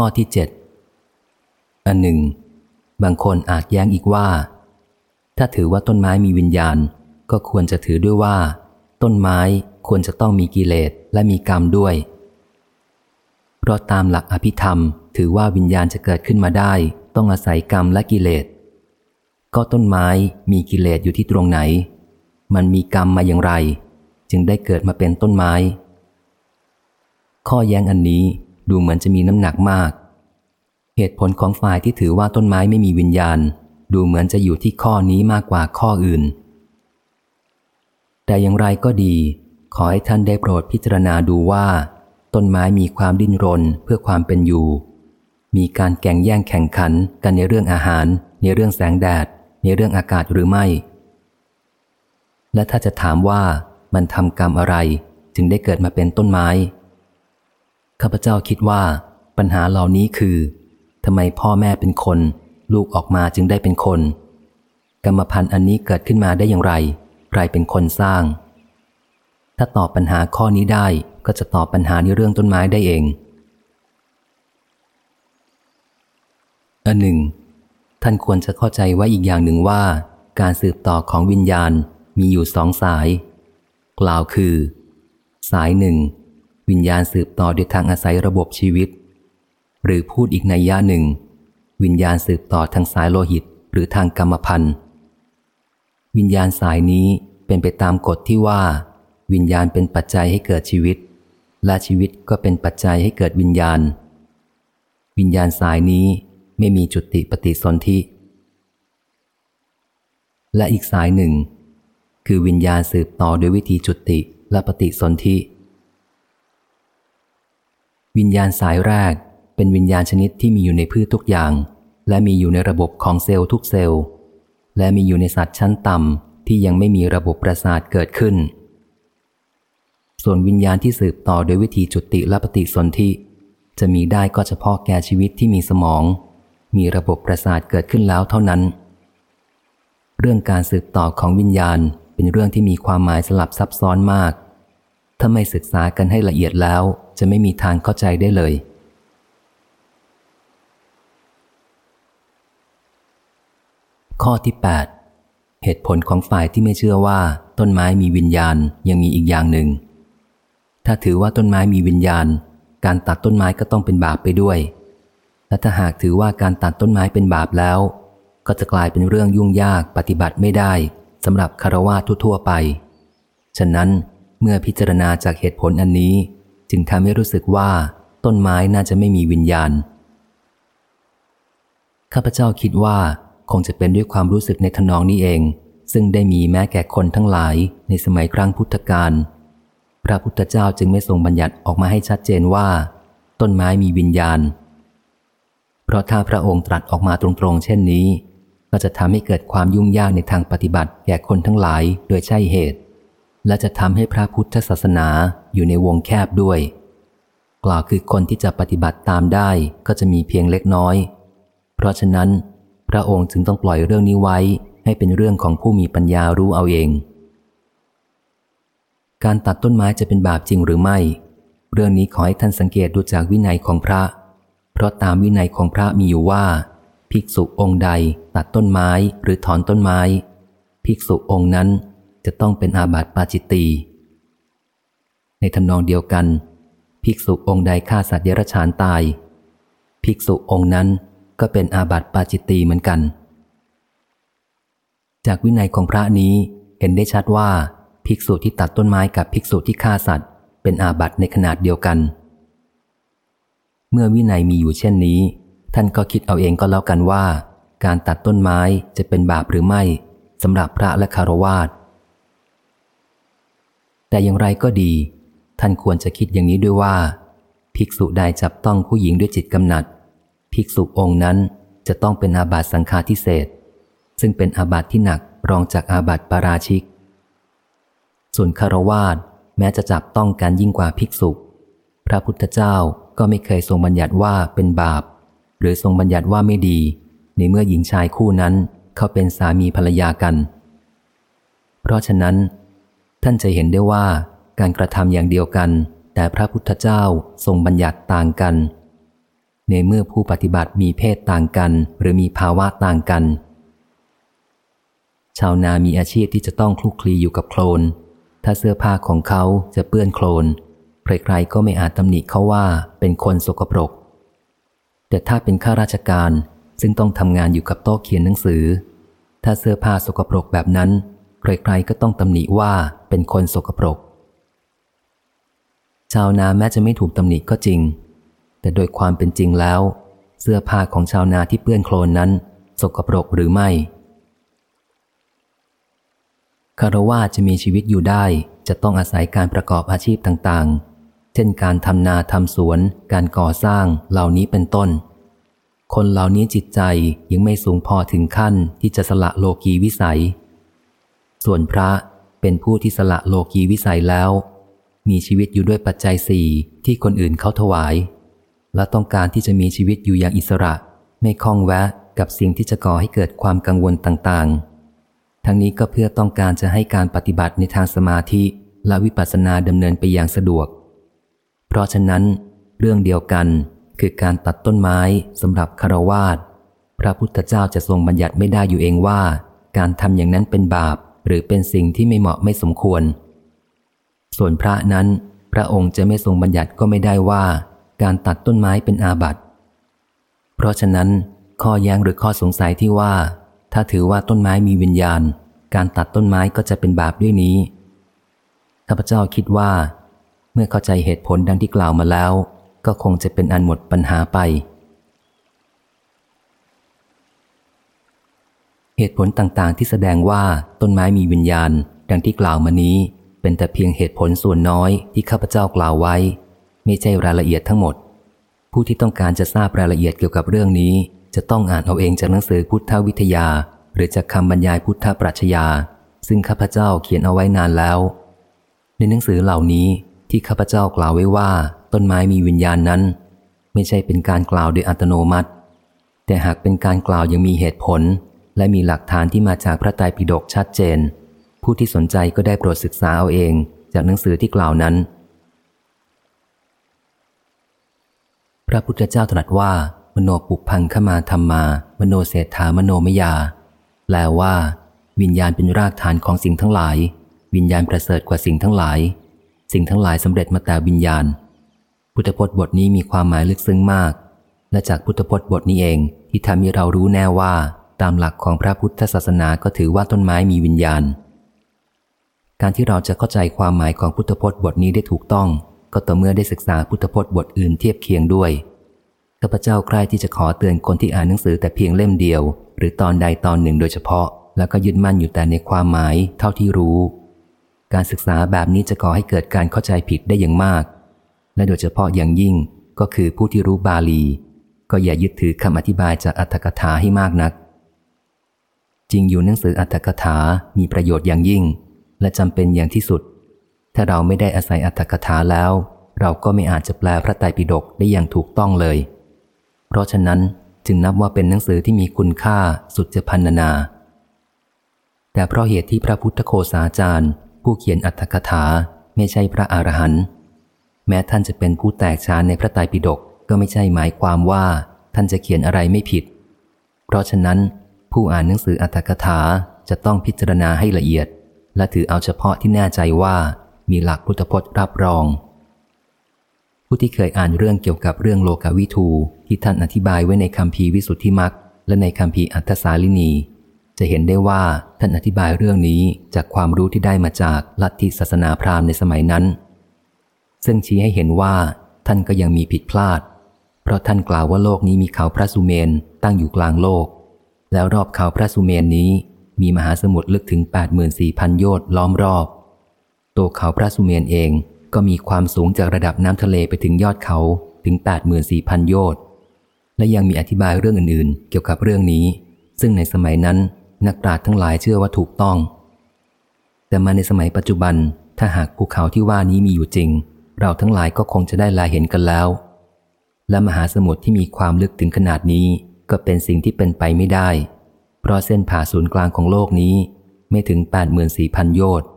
ข้อที่เจ็ดอันหนึ่ง บางคนอาจแย้งอีกว่า ถ้าถือว่าต้นไม้มีวิญญาณ ก็ควรจะถือด้วยว่า ต้นไม้ควรจะต้องมีกิเลสและมีกรรมด้วย เพราะตามหลักอภิธรรม ถือว่าวิญญาณจะเกิดขึ้นมาได้ ต้องอาศัยกรรมและกิเลส ก็ต้นไม้มีกิเลสอยู่ที่ตรงไหน มันมีกรรมมาอย่างไร จึงได้เกิดมาเป็นต้นไม้ ข้อแย้งอันนี้ ดูเหมือนจะมีน้ำหนักมาก เหตุผลของฝ่ายที่ถือว่าต้นไม้ไม่มีวิญญาณ ดูเหมือนจะอยู่ที่ข้อนี้มากกว่าข้ออื่น แต่อย่างไรก็ดี ขอให้ท่านได้โปรดพิจารณาดูว่า ต้นไม้มีความดิ้นรนเพื่อความเป็นอยู่ มีการแก่งแย่งแข่งขันกันในเรื่องอาหาร ในเรื่องแสงแดด ในเรื่องอากาศหรือไม่ และถ้าจะถามว่ามันทำกรรมอะไร จึงได้เกิดมาเป็นต้นไม้ ข้าพเจ้าคิดว่า ปัญหาเหล่านี้คือทำไมพ่อแม่เป็นคน ลูกออกมาจึงได้เป็นคน กรรมพันธ์อันนี้เกิดขึ้นมาได้อย่างไร ใครเป็นคนสร้าง ถ้าตอบปัญหาข้อนี้ได้ก็จะตอบปัญหาในเรื่องต้นไม้ได้เองอันหนึ่ง ท่านควรจะเข้าใจไว้อีกอย่างหนึ่งว่า การสืบต่อของวิญญาณมีอยู่สองสาย กล่าวคือ สายหนึ่ง วิญญาณสืบต่อด้วยทางอาศัยระบบชีวิต หรือพูดอีกในย่าหนึ่ง วิญญาณสืบต่อทางสายโลหิตหรือทางกรรมพันธ์วิญญาณสายนี้เป็นไปตามกฎที่ว่า วิญญาณเป็นปัจจัยให้เกิดชีวิต และชีวิตก็เป็นปัจจัยให้เกิดวิญญาณ วิญญาณสายนี้ไม่มีจุติปฏิสนธิและอีกสายหนึ่ง คือวิญญาณสืบต่อโดยวิธีจุติและปฏิสนธิ วิญญาณสายแรก เป็นวิญญาณชนิดที่มีอยู่ในพืชทุกอย่าง และมีอยู่ในระบบของเซลล์ทุกเซลล์ และมีอยู่ในสัตว์ชั้นต่ำที่ยังไม่มีระบบประสาทเกิดขึ้น ส่วนวิญญาณที่สืบต่อโดยวิธีจุติและปฏิสนธิจะมีได้ก็เฉพาะแก่ชีวิตที่มีสมอง มีระบบประสาทเกิดขึ้นแล้วเท่านั้น เรื่องการสืบต่อของวิญญาณเป็นเรื่องที่มีความหมายสลับซับซ้อนมาก ถ้าไม่ศึกษากันให้ละเอียดแล้ว จะไม่มีทางเข้าใจได้เลย ข้อที่ 8 เหตุผลของฝ่ายที่ไม่เชื่อว่า ต้นไม้มีวิญญาณยังมีอีกอย่างหนึ่ง ถ้าถือว่าต้นไม้มีวิญญาณ การตัดต้นไม้ก็ต้องเป็นบาปไปด้วยและถ้าหากถือว่าการตัดต้นไม้เป็นบาปแล้ว ก็จะกลายเป็นเรื่องยุ่งยากปฏิบัติไม่ได้สำหรับคารวะทั่วๆไป ฉะนั้นเมื่อพิจารณาจากเหตุผลอันนี้ จึงทำให้รู้สึกว่าต้นไม้น่าจะไม่มีวิญญาณ ข้าพเจ้าคิดว่าคงจะเป็นด้วยความรู้สึกในทนองนี้เอง ซึ่งได้มีแม้แก่คนทั้งหลายในสมัยครั้งพุทธกาลพระพุทธเจ้าจึงไม่ทรงบัญญัติออกมาให้ชัดเจนว่า ต้นไม้มีวิญญาณ เพราะถ้าพระองค์ตรัสออกมาตรงๆ เช่นนี้ ก็จะทำให้เกิดความยุ่งยากในทางปฏิบัติแก่คนทั้งหลายโดยใช่เหตุ และจะทำให้พระพุทธศาสนาอยู่ในวงแคบด้วย กล่าวคือคนที่จะปฏิบัติตามได้ก็จะมีเพียงเล็กน้อย เพราะฉะนั้น พระองค์จึงต้องปล่อยเรื่องนี้ไว้ให้เป็นเรื่องของผู้มีปัญญารู้เอาเอง การตัดต้นไม้จะเป็นบาปจริงหรือไม่ เรื่องนี้ขอให้ท่านสังเกตดูจากวินัยของพระ เพราะตามวินัยของพระมีอยู่ว่า ภิกษุองค์ใดตัดต้นไม้หรือถอนต้นไม้ ภิกษุองค์นั้น จะต้องเป็นอาบัติปาจิตตีในทำนองเดียวกัน ภิกษุองค์ใดฆ่าสัตว์เดรัจฉานตาย ภิกษุองค์นั้นก็เป็นอาบัติปาจิตตีเหมือนกัน จากวินัยของพระนี้เห็นได้ชัดว่าภิกษุที่ตัดต้นไม้กับภิกษุที่ฆ่าสัตว์ เป็นอาบัติในขนาดเดียวกัน เมื่อวินัยมีอยู่เช่นนี้ ท่านก็คิดเอาเองก็แล้วกันว่า การตัดต้นไม้จะเป็นบาปหรือไม่สำหรับพระและคารวาส แต่อย่างไรก็ดี ท่านควรจะคิดอย่างนี้ด้วยว่า ภิกษุใดจับต้องผู้หญิงด้วยจิตกำหนัด ภิกษุองค์นั้นจะต้องเป็นอาบัติสังฆาทิเศษซึ่งเป็นอาบัติที่หนักรองจากอาบัติปาราชิก ส่วนคารวาสแม้จะจับต้องการยิ่งกว่าภิกษุ พระพุทธเจ้าก็ไม่เคยทรงบัญญัติว่าเป็นบาป หรือทรงบัญญัติว่าไม่ดี ในเมื่อหญิงชายคู่นั้นเขาเป็นสามีภรรยากัน เพราะฉะนั้น ท่านจะเห็นได้ว่าการกระทำอย่างเดียวกัน แต่พระพุทธเจ้าทรงบัญญัติต่างกัน ในเมื่อผู้ปฏิบัติมีเพศต่างกัน หรือมีภาวะต่างกัน ชาวนามีอาชีพที่จะต้องคลุกคลีอยู่กับโคลน ถ้าเสื้อผ้าของเขาจะเปื้อนโคลนใครๆก็ไม่อาจตำหนิเขาว่าเป็นคนสกปรก แต่ถ้าเป็นข้าราชการซึ่งต้องทำงานอยู่กับโต๊ะเขียนหนังสือ ถ้าเสื้อผ้าสกปรกแบบนั้น ใครๆก็ต้องตำหนิว่าเป็นคนสกปรก ชาวนาแม้จะไม่ถูกตำหนิก็จริง แต่โดยความเป็นจริงแล้ว เสื้อผ้าของชาวนาที่เปื้อนโคลนนั้น สกปรกหรือไม่คารวะจะมีชีวิตอยู่ได้จะต้องอาศัยการประกอบอาชีพต่างๆ เช่นการทำนาทำสวน การก่อสร้างเหล่านี้เป็นต้น คนเหล่านี้จิตใจยังไม่สูงพอถึงขั้นที่จะสละโลกีวิสัย ส่วนพระเป็นผู้ที่สละโลกีวิสัยแล้ว มีชีวิตอยู่ด้วยปัจจัยสี่ที่คนอื่นเขาถวาย และต้องการที่จะมีชีวิตอยู่อย่างอิสระ ไม่คล้องแวะกับสิ่งที่จะก่อให้เกิดความกังวลต่างๆ ทั้งนี้ก็เพื่อต้องการจะให้การปฏิบัติในทางสมาธิและวิปัสสนาดำเนินไปอย่างสะดวก เพราะฉะนั้น เรื่องเดียวกันคือการตัดต้นไม้สำหรับคารวาสพระพุทธเจ้าจะทรงบัญญัติไม่ได้อยู่เองว่า การทำอย่างนั้นเป็นบาป หรือเป็นสิ่งที่ไม่เหมาะไม่สมควร ส่วนพระนั้น พระองค์จะไม่ทรงบัญญัติก็ไม่ได้ว่า การตัดต้นไม้เป็นอาบัติ เพราะฉะนั้น ข้อแย้งหรือข้อสงสัยที่ว่า ถ้าถือว่าต้นไม้มีวิญญาณ การตัดต้นไม้ก็จะเป็นบาปด้วยนี้ข้าพเจ้าคิดว่า เมื่อเข้าใจเหตุผลดังที่กล่าวมาแล้ว ก็คงจะเป็นอันหมดปัญหาไป เหตุผลต่างๆ ที่แสดงว่าต้นไม้มีวิญญาณ ดังที่กล่าวมานี้ เป็นแต่เพียงเหตุผลส่วนน้อยที่ข้าพเจ้ากล่าวไว้ ไม่ใช่รายละเอียดทั้งหมด ผู้ที่ต้องการจะทราบรายละเอียดเกี่ยวกับเรื่องนี้ จะต้องอ่านเอาเองจากหนังสือพุทธวิทยา หรือจากคำบรรยายพุทธปรัชญา ซึ่งข้าพเจ้าเขียนเอาไว้นานแล้ว ในหนังสือเหล่านี้ที่ข้าพเจ้ากล่าวไว้ว่า ต้นไม้มีวิญญาณนั้น ไม่ใช่เป็นการกล่าวโดยอัตโนมัติ แต่หากเป็นการกล่าวยังมีเหตุผล และมีหลักฐานที่มาจากพระไตรปิฎกชัดเจน ผู้ที่สนใจก็ได้โปรดศึกษาเอาเองจากหนังสือที่กล่าวนั้น พระพุทธเจ้าตรัสว่า มโนปุพังขมาธรรมา มโนเศรษฐามโนมยา แปลว่า วิญญาณเป็นรากฐานของสิ่งทั้งหลาย วิญญาณประเสริฐกว่าสิ่งทั้งหลาย สิ่งทั้งหลายสำเร็จมาแต่วิญญาณ พุทธพจน์บทนี้มีความหมายลึกซึ้งมาก และจากพุทธพจน์บทนี้เองที่ทำให้เรารู้แน่ว่า ตามหลักของพระพุทธศาสนาก็ถือว่าต้นไม้มีวิญญาณ การที่เราจะเข้าใจความหมายของพุทธพจน์บทนี้ได้ถูกต้อง ก็ต่อเมื่อได้ศึกษาพุทธพจน์บทอื่นเทียบเคียงด้วยข้าพเจ้าใคร่ที่จะขอเตือนคนที่อ่านหนังสือแต่เพียงเล่มเดียว หรือตอนใดตอนหนึ่งโดยเฉพาะ แล้วก็ยึดมั่นอยู่แต่ในความหมายเท่าที่รู้ การศึกษาแบบนี้จะก่อให้เกิดการเข้าใจผิดได้อย่างมาก และโดยเฉพาะอย่างยิ่งก็คือผู้ที่รู้บาลี ก็อย่ายึดถือคำอธิบายจากอัตถกถาให้มากนัก จริงอยู่หนังสืออัตถกถา มีประโยชน์อย่างยิ่ง และจำเป็นอย่างที่สุด ถ้าเราไม่ได้อาศัยอัตถกถาแล้ว เราก็ไม่อาจจะแปลพระไตรปิฎกได้อย่างถูกต้องเลย เพราะฉะนั้นจึงนับว่าเป็นหนังสือที่มีคุณค่าสุดจะพันนา แต่เพราะเหตุที่พระพุทธโคสาจารย์ ผู้เขียนอัตถกถาไม่ใช่พระอรหันต์แม้ท่านจะเป็นผู้แตกฉานในพระไตรปิฎกก็ไม่ใช่หมายความว่าท่านจะเขียนอะไรไม่ผิด เพราะฉะนั้น ผู้อ่านหนังสืออัตถกถาจะต้องพิจารณาให้ละเอียด และถือเอาเฉพาะที่แน่ใจว่ามีหลักพุทธพจน์รับรอง ผู้ที่เคยอ่านเรื่องเกี่ยวกับเรื่องโลกาวิทูที่ท่านอธิบายไว้ในคำพีวิสุทธิมักและในคำพีอัตสาลินี จะเห็นได้ว่าท่านอธิบายเรื่องนี้จากความรู้ที่ได้มาจากลัทธิศาสนาพราหมณ์ในสมัยนั้น ซึ่งชี้ให้เห็นว่าท่านก็ยังมีผิดพลาด เพราะท่านกล่าวว่าโลกนี้มีเขาพระสุเมนตั้งอยู่กลางโลก แล้วรอบเขาพระสุเมนนี้ มีมหาสมุทรลึกถึง 84,000 โยชน์ล้อมรอบ ตัวเขาพระสุเมนเองก็มีความสูงจากระดับน้ำทะเลไปถึงยอดเขาถึง 84,000 โยชน์และยังมีอธิบายเรื่องอื่นๆ เกี่ยวกับเรื่องนี้ ซึ่งในสมัยนั้นนักปราชญ์ทั้งหลายเชื่อว่าถูกต้อง แต่มาในสมัยปัจจุบันถ้าหากภูเขาที่ว่านี้มีอยู่จริง เราทั้งหลายก็คงจะได้ลาเห็นกันแล้ว และมหาสมุทรที่มีความลึกถึงขนาดนี้ ก็เป็นสิ่งที่เป็นไปไม่ได้ เพราะเส้นผ่าศูนย์กลางของโลกนี้ไม่ถึง 84,000 โยชน์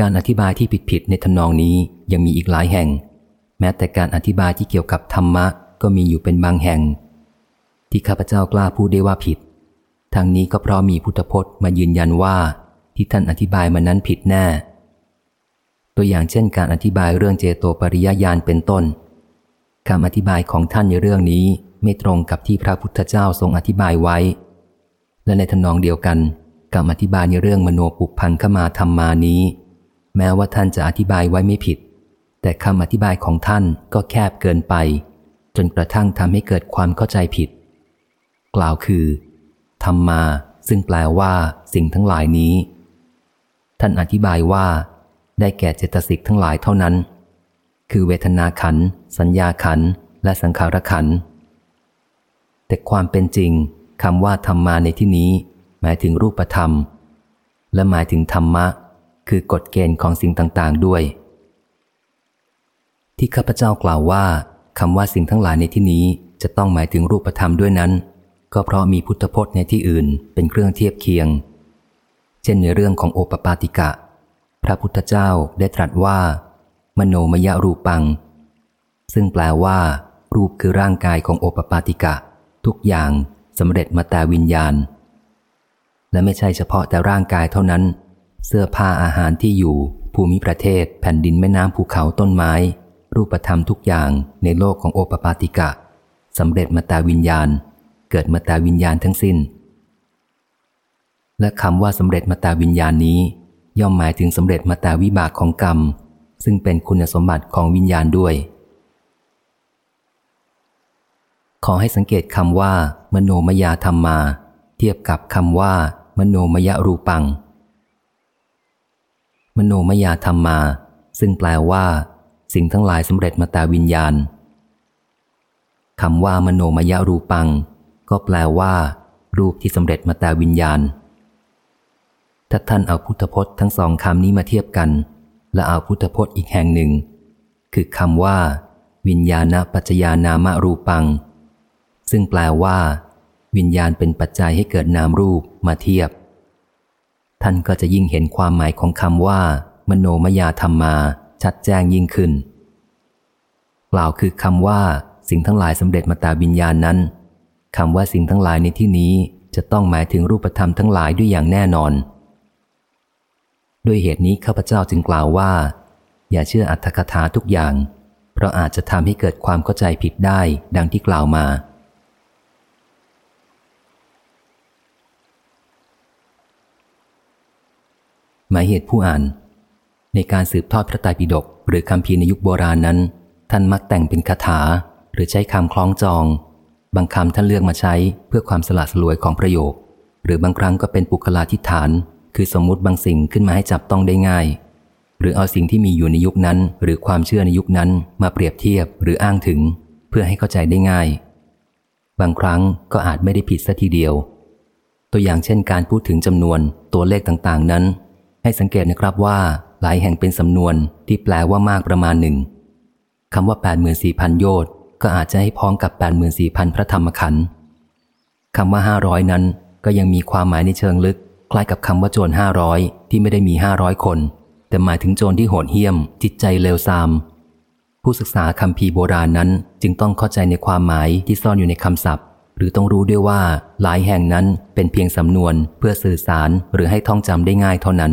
การอธิบายที่ผิดๆในทนองนี้ยังมีอีกหลายแห่ง แม้แต่การอธิบายที่เกี่ยวกับธรรมะก็มีอยู่เป็นบางแห่ง ที่ข้าพเจ้ากล้าพูดได้ว่าผิดทางนี้ก็เพราะมีพุทธพจน์มายืนยันว่าที่ท่านอธิบายมานั้นผิดแน่ ตัวอย่างเช่นการอธิบายเรื่องเจโตปริยญาณเป็นต้นคำอธิบายของท่านในเรื่องนี้ ไม่ตรงกับที่พระพุทธเจ้าทรงอธิบายไว้ และในทำนองเดียวกันคำอธิบายในเรื่องมโนปุพังขมาธรรมานี้ แม้ว่าท่านจะอธิบายไว้ไม่ผิด แต่คำอธิบายของท่านก็แคบเกินไป จนกระทั่งทำให้เกิดความเข้าใจผิด กล่าวคือธรรมาซึ่งแปลว่าสิ่งทั้งหลายนี้ ท่านอธิบายว่า ได้แก่เจตสิกทั้งหลายเท่านั้น คือเวทนาขัน สัญญาขัน และสังขารขัน แต่ความเป็นจริงคำว่าธรรมาในที่นี้ หมายถึงรูปธรรม และหมายถึงธรรมะ คือกฎเกณฑ์ของสิ่งต่างๆด้วย ที่ข้าพเจ้ากล่าวว่าคำว่าสิ่งทั้งหลายในที่นี้จะต้องหมายถึงรูปธรรมด้วยนั้น ก็เพราะมีพุทธพจน์ในที่อื่นเป็นเครื่องเทียบเคียง เช่นในเรื่องของโอปปาติกะ พระพุทธเจ้าได้ตรัสว่า มโนมยรูปัง ซึ่งแปลว่า รูปคือร่างกายของโอปปาติกะ ทุกอย่างสำเร็จมาแต่วิญญาณ และไม่ใช่เฉพาะแต่ร่างกายเท่านั้น เสื้อผ้าอาหารที่อยู่ ภูมิประเทศ แผ่นดินแม่น้ำภูเขาต้นไม้ รูปธรรมทุกอย่างในโลกของโอปปาติกะสำเร็จมาแต่วิญญาณ เกิดมาแต่วิญญาณทั้งสิน้น และคำว่าสำเร็จมาแต่วิญญาณนี้ ย่อมหมายถึงสำเร็จมาแต่วิบากของกรรม ซึ่งเป็นคุณสมบัติของวิญญาณด้วย ขอให้สังเกตคำว่า มโนมยาธรรมมา เทียบกับคำว่า มโนมยรูปัง มโนมยาธรรมมา ซึ่งแปลว่า สิ่งทั้งหลายสำเร็จมาแต่วิญญาณคำว่ามโนมยรูปัง ก็แปลว่า รูปที่สำเร็จมาแต่วิญญาณ ถ้าท่านเอาพุทธพจน์ทั้งสองคำนี้มาเทียบกัน และเอาพุทธพจน์อีกแห่งหนึ่ง คือคำว่า วิญญาณปัจจยานามรูปัง ซึ่งแปลว่า วิญญาณเป็นปัจจัยให้เกิดนามรูปมาเทียบ ท่านก็จะยิ่งเห็นความหมายของคำว่า มโนมยาธรรมมา ชัดแจ้งยิ่งขึ้น กล่าวคือคำว่า สิ่งทั้งหลายสำเร็จมาตาวิญญาณนั้นคำว่าสิ่งทั้งหลายในที่นี้จะต้องหมายถึงรูปธรรมทั้งหลายด้วยอย่างแน่นอน ด้วยเหตุนี้ข้าพเจ้าจึงกล่าวว่า อย่าเชื่ออัตถกถาทุกอย่าง เพราะอาจจะทำให้เกิดความเข้าใจผิดได้ดังที่กล่าวมา หมายเหตุผู้อ่าน ในการสืบทอดพระไตรปิฎกหรือคำพีในยุคโบราณนั้น ท่านมักแต่งเป็นคาถา หรือใช้คำคล้องจอง บางคำท่านเลือกมาใช้เพื่อความสละสลวยของประโยค หรือบางครั้งก็เป็นปุคลาธิฐาน คือสมมุติบางสิ่งขึ้นมาให้จับต้องได้ง่าย หรือเอาสิ่งที่มีอยู่ในยุคนั้น หรือความเชื่อในยุคนั้นมาเปรียบเทียบหรืออ้างถึง เพื่อให้เข้าใจได้ง่าย บางครั้งก็อาจไม่ได้ผิดซะทีเดียวตัวอย่างเช่นการพูดถึงจำนวนตัวเลขต่างๆนั้น ให้สังเกตนะครับว่า หลายแห่งเป็นสำนวนที่แปลว่ามากประมาณหนึ่งคำว่า 84,000 โยชน์ก็อาจจะให้พ้องกับ 84,000 พระธรรมขันธ์คำว่า 500 นั้นก็ยังมีความหมายในเชิงลึก คล้ายกับคำว่าโจร 500 ที่ไม่ได้มี 500 คน แต่หมายถึงโจรที่โหดเหี้ยม จิตใจเลวทราม ผู้ศึกษาคำพีโบราณนั้นจึงต้องเข้าใจในความหมายที่ซ่อนอยู่ในคำศัพท์ หรือต้องรู้ด้วยว่าหลายแห่งนั้นเป็นเพียงสำนวนเพื่อสื่อสารหรือให้ท่องจำได้ง่ายเท่านั้น